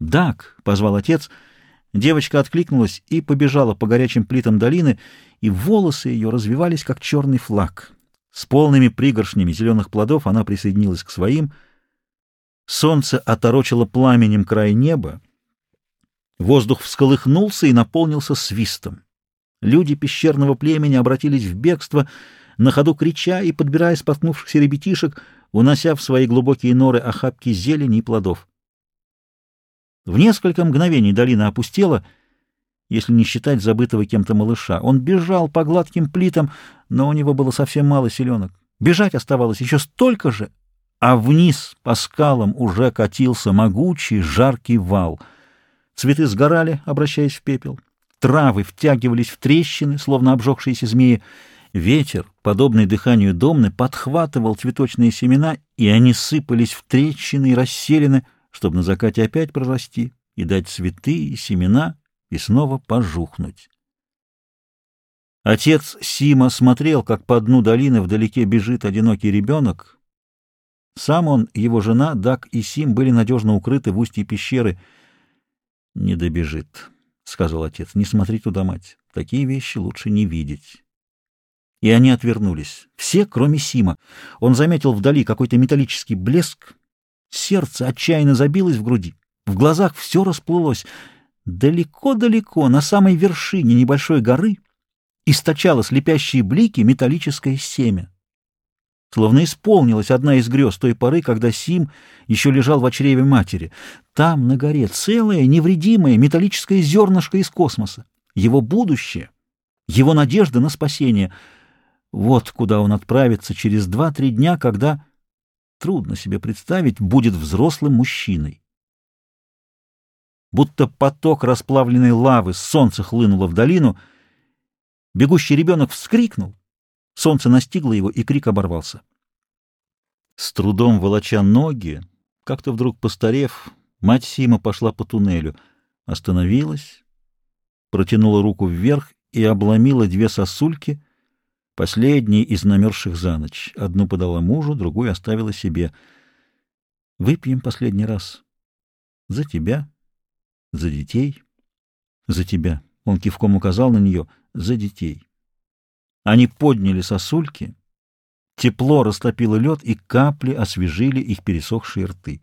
«Дак!» — позвал отец. Девочка откликнулась и побежала по горячим плитам долины, и волосы ее развивались, как черный флаг. С полными пригоршнями зеленых плодов она присоединилась к своим. Солнце оторочило пламенем край неба. Воздух всколыхнулся и наполнился свистом. Люди пещерного племени обратились в бегство, на ходу крича и подбирая споткнувшихся ребятишек, унося в свои глубокие норы охапки зелени и плодов. В несколько мгновений долина опустела, если не считать забытого кем-то малыша. Он бежал по гладким плитам, но у него было совсем мало селенок. Бежать оставалось еще столько же, а вниз по скалам уже катился могучий жаркий вал. Цветы сгорали, обращаясь в пепел. Травы втягивались в трещины, словно обжегшиеся змеи. Ветер, подобный дыханию домны, подхватывал цветочные семена, и они сыпались в трещины и расселены, чтобы на закате опять прорасти и дать цветы и семена и снова пожухнуть. Отец Сима смотрел, как по дну долины вдалеке бежит одинокий ребенок. Сам он, его жена, Дак и Сим были надежно укрыты в устье пещеры. — Не добежит, — сказал отец. — Не смотри туда, мать. Такие вещи лучше не видеть. И они отвернулись. Все, кроме Сима. Он заметил вдали какой-то металлический блеск, Сердце отчаянно забилось в груди. В глазах все расплылось. Далеко-далеко, на самой вершине небольшой горы, источало слепящие блики металлическое семя. Словно исполнилась одна из грез той поры, когда Сим еще лежал в чреве матери. Там, на горе, целое, невредимое металлическое зернышко из космоса. Его будущее, его надежда на спасение. Вот куда он отправится через два-три дня, когда трудно себе представить, будет взрослым мужчиной. Будто поток расплавленной лавы солнце хлынуло в долину, бегущий ребенок вскрикнул, солнце настигло его, и крик оборвался. С трудом волоча ноги, как-то вдруг постарев, мать Сима пошла по туннелю, остановилась, протянула руку вверх и обломила две сосульки — Последний из намерзших за ночь. Одну подала мужу, другую оставила себе. Выпьем последний раз. За тебя, за детей, за тебя. Он кивком указал на нее. За детей. Они подняли сосульки. Тепло растопило лед, и капли освежили их пересохшие рты.